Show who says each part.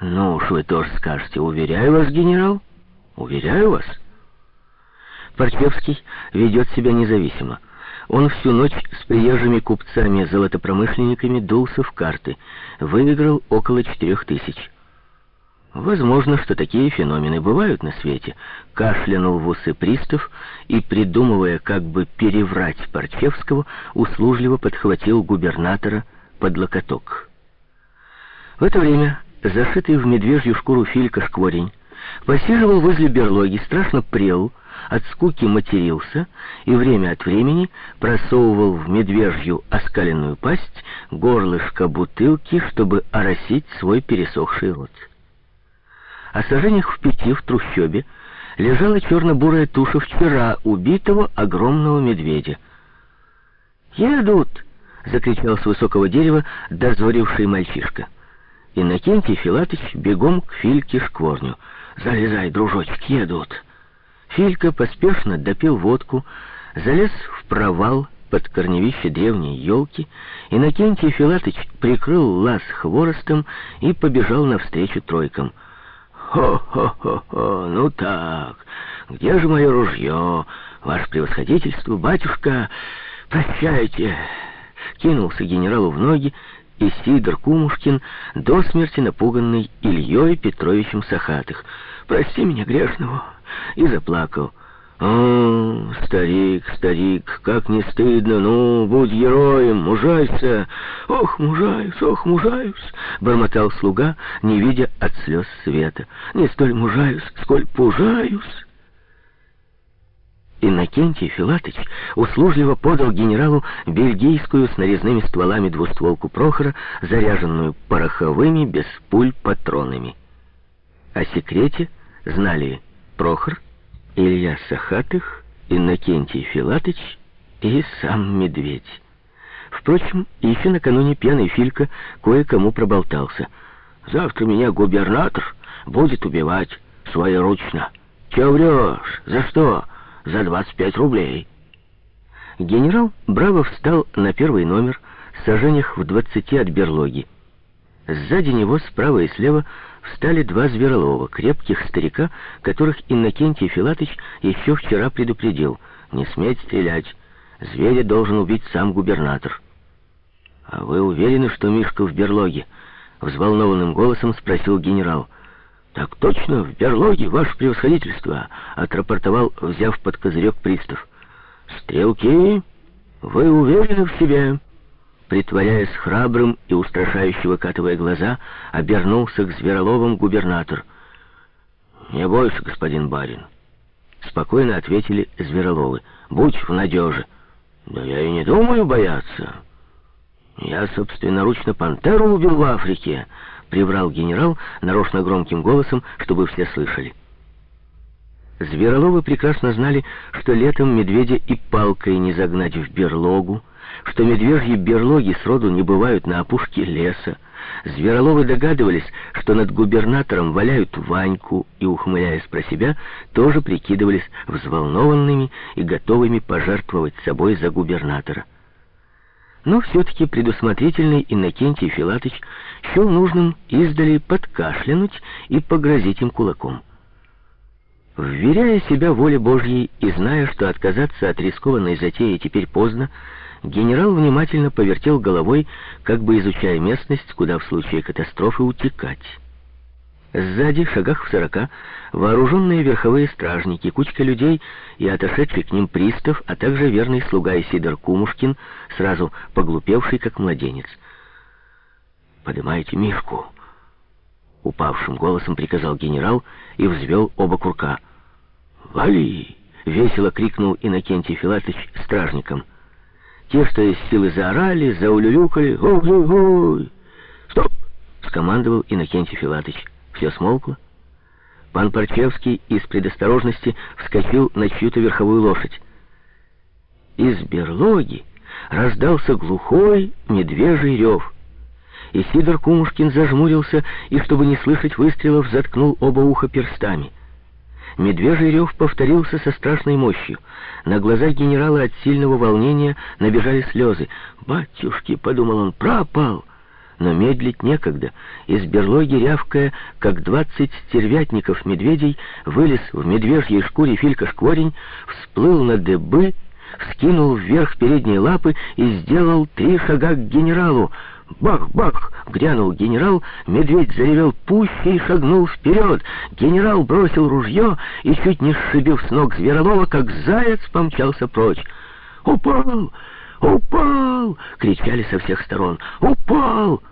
Speaker 1: Ну уж вы тоже скажете. Уверяю вас, генерал. Уверяю вас. Парчевский ведет себя независимо. Он всю ночь с приезжими купцами-золотопромышленниками дулся в карты. Выиграл около четырех тысяч. Возможно, что такие феномены бывают на свете. Кашлянул в усы пристав и, придумывая, как бы переврать Парчевского, услужливо подхватил губернатора под локоток. В это время, зашитый в медвежью шкуру Филька Шкворень, посиживал возле берлоги, страшно прел, от скуки матерился и время от времени просовывал в медвежью оскаленную пасть горлышко бутылки, чтобы оросить свой пересохший рот. О сажениях в пяти в трущобе лежала черно-бурая туша вчера убитого огромного медведя. «Едут!» — закричал с высокого дерева дозоривший мальчишка. Иннокентий Филатыч бегом к Фильке Шкворню. «Залезай, дружочек, едут!» Филька поспешно допил водку, залез в провал под корневище древней елки, Иннокентий Филатыч прикрыл лаз хворостом и побежал навстречу тройкам — «Хо-хо-хо-хо, ну так, где же мое ружье? Ваше превосходительство, батюшка, прощайте!» Кинулся генералу в ноги, и Сидор Кумушкин, до смерти напуганный Ильей Петровичем Сахатых. «Прости меня грешного!» и заплакал. «О, старик, старик, как не стыдно! Ну, будь героем, мужайся!» «Ох, мужаюсь, ох, мужаюсь!» — бормотал слуга, не видя от слез света. «Не столь мужаюсь, сколь пужаюсь!» Иннокентий Филатыч услужливо подал генералу бельгийскую с нарезными стволами двустволку Прохора, заряженную пороховыми без пуль патронами. О секрете знали Прохор, Илья Сахатых, Иннокентий Филатыч и сам Медведь. Впрочем, еще накануне пьяный Филька кое-кому проболтался. «Завтра меня губернатор будет убивать своеручно». «Че врешь? За что?» «За 25 рублей». Генерал браво встал на первый номер, сажениях в двадцати от берлоги. Сзади него, справа и слева, встали два зверолова, крепких старика, которых Иннокентий Филатыч еще вчера предупредил. «Не сметь стрелять. Зверя должен убить сам губернатор». «А вы уверены, что Мишка в берлоге?» Взволнованным голосом спросил генерал. «Так точно, в берлоге, ваше превосходительство», — отрапортовал, взяв под козырек пристав. «Стрелки, вы уверены в себе?» притворяясь храбрым и устрашающе выкатывая глаза, обернулся к Звероловым губернатор. «Не бойся, господин барин», — спокойно ответили Звероловы. «Будь в надеже». «Да я и не думаю бояться. Я собственноручно пантеру убил в Африке», — приврал генерал нарочно громким голосом, чтобы все слышали. Звероловы прекрасно знали, что летом медведя и палкой не загнать в берлогу, что медвежьи берлоги сроду не бывают на опушке леса. Звероловы догадывались, что над губернатором валяют Ваньку, и, ухмыляясь про себя, тоже прикидывались взволнованными и готовыми пожертвовать собой за губернатора. Но все-таки предусмотрительный Иннокентий Филатыч счел нужным издали подкашлянуть и погрозить им кулаком. Вверяя себя воле Божьей и зная, что отказаться от рискованной затеи теперь поздно, генерал внимательно повертел головой, как бы изучая местность, куда в случае катастрофы утекать. Сзади, в шагах в сорока, вооруженные верховые стражники, кучка людей и отошедший к ним пристав, а также верный слуга Исидор Кумушкин, сразу поглупевший, как младенец. «Подымайте Мишку!» Упавшим голосом приказал генерал и взвел оба курка. «Вали!» — весело крикнул Иннокентий Филатович стражникам. Те, что из силы заорали, заулюлюкали. «Ой-ой-ой!» «Стоп!» — скомандовал Иннокентий Филатович. Все смолкло. Пан Парчевский из предосторожности вскочил на чью-то верховую лошадь. Из берлоги раздался глухой медвежий рев — и Сидор Кумушкин зажмурился и, чтобы не слышать выстрелов, заткнул оба уха перстами. Медвежий рев повторился со страшной мощью. На глазах генерала от сильного волнения набежали слезы. «Батюшки!» — подумал он, — «пропал!» Но медлить некогда. Из берлоги, рявкая, как двадцать стервятников-медведей, вылез в медвежьей шкуре Филька-шкворень, всплыл на дыбы, вскинул вверх передние лапы и сделал три шага к генералу. Бах-бах! Грянул генерал, медведь заревел пуще и шагнул вперед. Генерал бросил ружье и, чуть не сшибив с ног Зверолова, как заяц помчался прочь. «Упал! Упал!» — кричали со всех сторон. «Упал!»